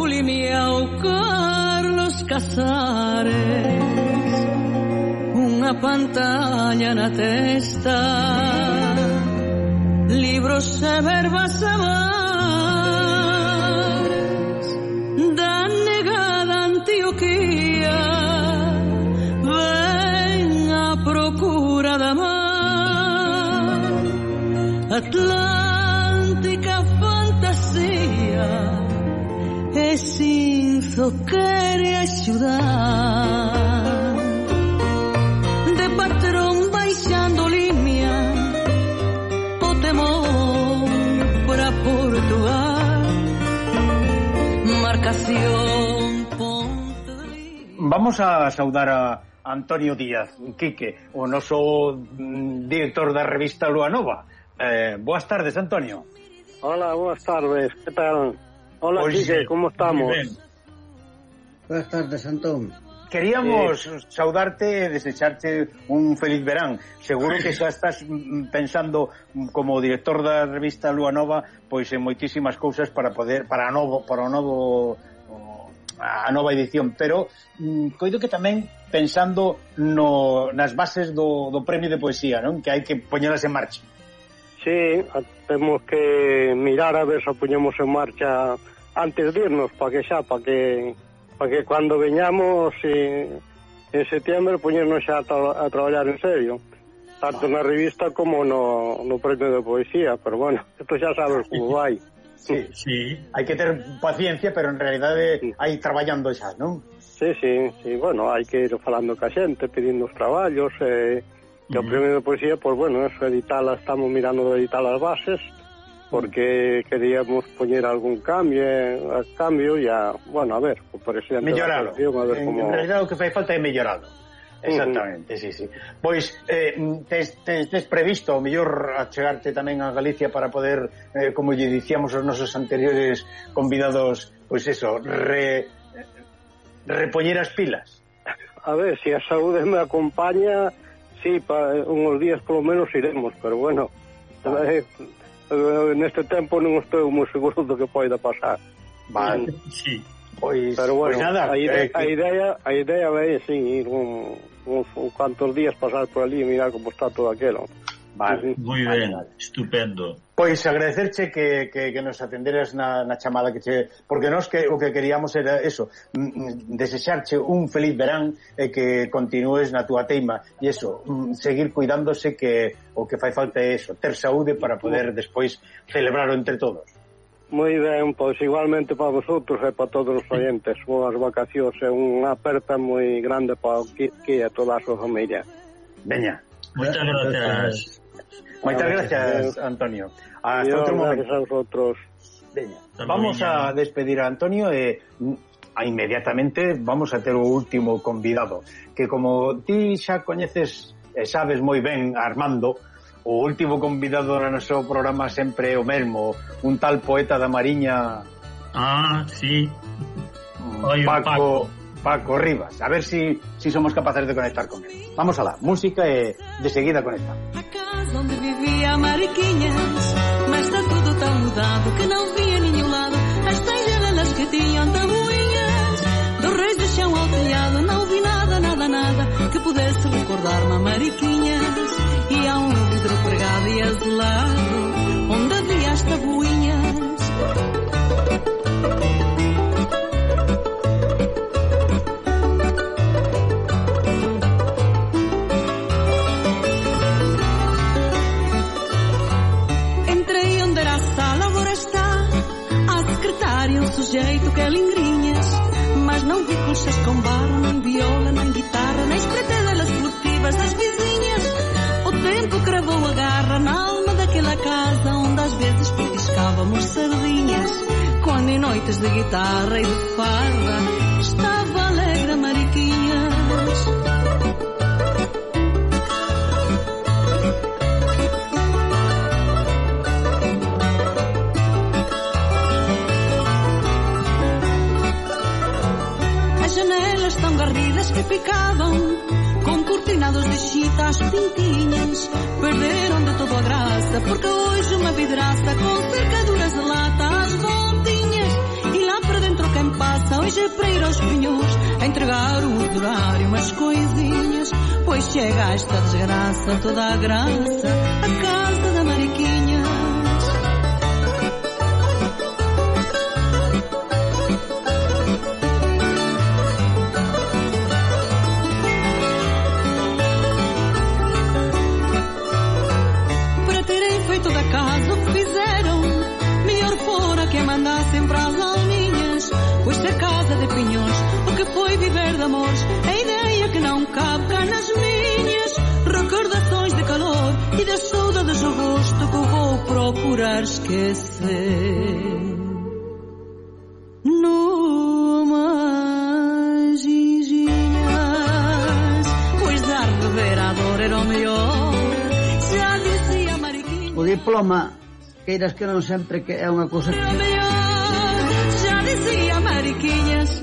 Bulimiao Carlos Casares. Unha pantalla na testa. Libros e verbas e bares Da negada Antioquía. Ven a procura da mar. Atlántica no quere axudar De patrón baixando línea O temor para Portugal Marcación Ponte de Vamos a saudar a Antonio Díaz Quique, o noso mm, director da revista Lua Nova eh, Boas tardes, Antonio Hola, boas tardes, que tal? Hola, Oye, Quique, como estamos? Muy bien. Boas tardes, Antón. Queríamos eh... saudarte e desecharte un feliz verán. Seguro que xa estás pensando como director da revista Lua Nova pois en moitísimas cousas para poder para novo para o novo a nova edición, pero mm, coido que tamén pensando no, nas bases do, do premio de poesía, non? Que hai que poñelas en marcha. Sí, temos que mirar a ver se poñemos en marcha antes de irnos, para que xa, para que para que cuando veñamos en, en setembro poñernos xa a, tra a traballar en serio tanto na revista como no, no premio de poesía, pero bueno, esto xa sabes como vai. Sí, sí, hai que ter paciencia, pero en realidade sí. hai traballando xa, non? Sí, sí, sí, bueno, hai que ir falando ca xente, pedindo os traballos, eh, e o premio de poesía, pois pues, bueno, eso, editala, estamos mirando de editar as bases, porque queríamos poñer algún cambio, a cambio e a, bueno, a ver, por exemplo, melloralo. Cuestión, a ver en, como... en realidad o que fai falta é melloralo. Exactamente, uh sí, sí. Pois eh, tes, tes, tes previsto o mellor achegarte tamén a Galicia para poder, eh, como lle dicíamos os nosos anteriores convidados, pois eso, re, repoñer as pilas. A ver, se si a saúde me acompaña, sí, pa, unhos días polo menos iremos, pero bueno, ah. eh, neste tempo non estou moi seguro do que poida pasar. Vale. Sí. Pois, Pero bueno, pois nada, a, ide eh, a idea a idea é, sí, ir un, uns, un cantos días pasar por ali e mirar como está todo aquilo. Vale. Moi vale, ben, vale. estupendo. Pois agradecerche que, que, que nos atenderas na, na chamada que che, porque nós que o que queríamos era eso, mm, mm, desexarche un feliz verán e que continúes na túa teima e eso, mm, seguir cuidándose que o que fai falta é eso, ter saúde para poder despois celebrarlo entre todos. Moi ben, pois igualmente para vosotros e para todos os oyentes, boas vacacións e unha aperta moi grande para o que, que a toda a súa familia. Veña. Moitas gracias. Moitas gracias, Antonio. Hasta outro momento. Gracias a vosotros. Veña, vamos a despedir a Antonio e a inmediatamente vamos a ter o último convidado, que como ti xa coñeces e sabes moi ben, Armando, o último convidado do noso programa sempre é o mesmo, un tal poeta da Mariña... Ah, sí. Mm, Oi, Paco, Paco. Paco Rivas. A ver si, si somos capaces de conectar con él. Vamos a la música e de seguida conectamos. Onde vivia Mariquinhas. Mas está tudo tão mudado Que não via nenhum lado. As tais janelas que tinham tabuinhas. Do reis do chão ao telhado Não vi nada, nada, nada Que pudesse recordar-me a Mariquinhas sujeito que lingrinhas Mas não vi colchas com barro, nem viola, nem guitarra Nem espreitadelas furtivas das vizinhas. O tempo cravou a garra na alma daquela casa Onde às vezes petiscávamos sardinhas Quando em noites de guitarra e de farra garridas que picavam Com cortinados de chita às pintinhas Perderam de todo a graça Porque hoje uma vidraça Com cercaduras de lata às voltinhas E lá para dentro quem passa hoje é para ir aos pinhos entregar o horário, umas coisinhas. Pois chega esta desgraça, toda a graça, a casa da Mariquinhas. de piñóns O que foi viver de amores A ideia que non capca nas miñas Recordações de calor E da saudade do gosto Que vou procurar esquecer Numa gigilhas Pois dar beber a dor era o mellor Xa dicía Mariquinha O diploma queiras que non sempre que é unha cousa. Era o mellor Xa mariquillas.